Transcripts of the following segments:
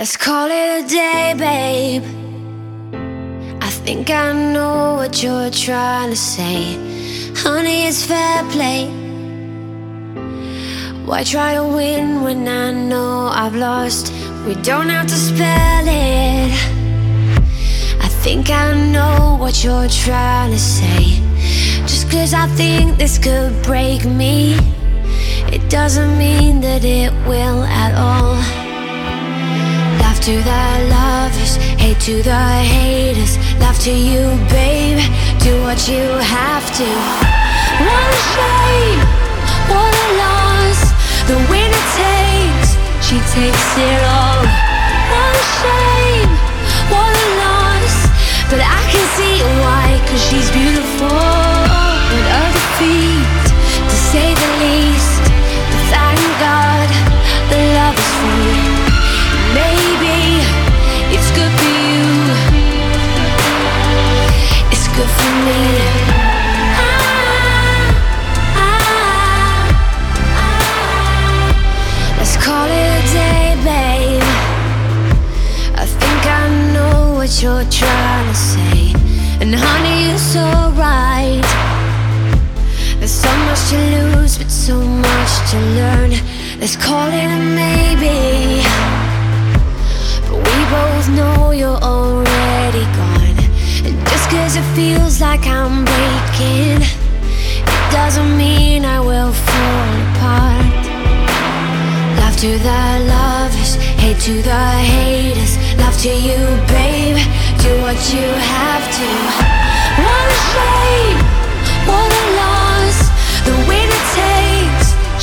Let's call it a day, babe. I think I know what you're trying to say. Honey, it's fair play. Why try to win when I know I've lost? We don't have to spell it. I think I know what you're trying to say. Just cause I think this could break me, it doesn't mean that it will at all. To the lovers, hate to the haters. Love to you, babe. Do what you have to. What a shame, what a loss. The winner takes, she takes it all. What a shame, what a loss. But I can see to lose, but so much to learn. Let's call it a maybe. But we both know you're already gone. And just cause it feels like I'm breaking, it doesn't mean I will fall apart. Love to the lovers, hate to the haters. Love to you, babe. Do what you have to. What a shame, what a loss.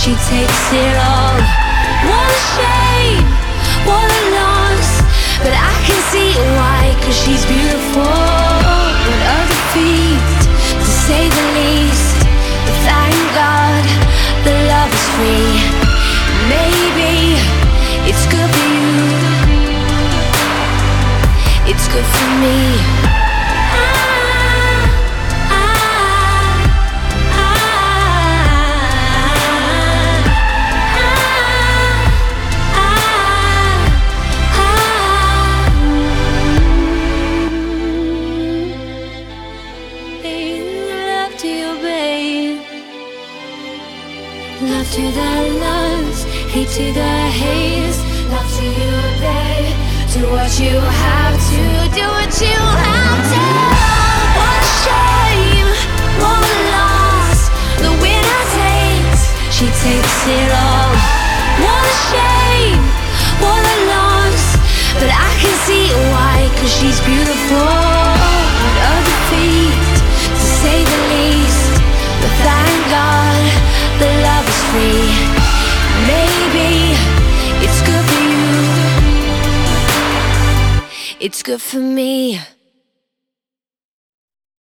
She takes it all. What a shame, what a loss. But I can see why, cause she's beautiful. What a defeat, to say the least. But thank God, the love is free. Maybe it's good for you. It's good for me. Love to the loves, hate to the haters. Love to you, babe. Do what you have to, do what you have to. What shame, what loss. The winner takes, she takes it all. What a shame, what a loss. But I can see why, cause she's beautiful. Maybe it's good for you. It's good for me.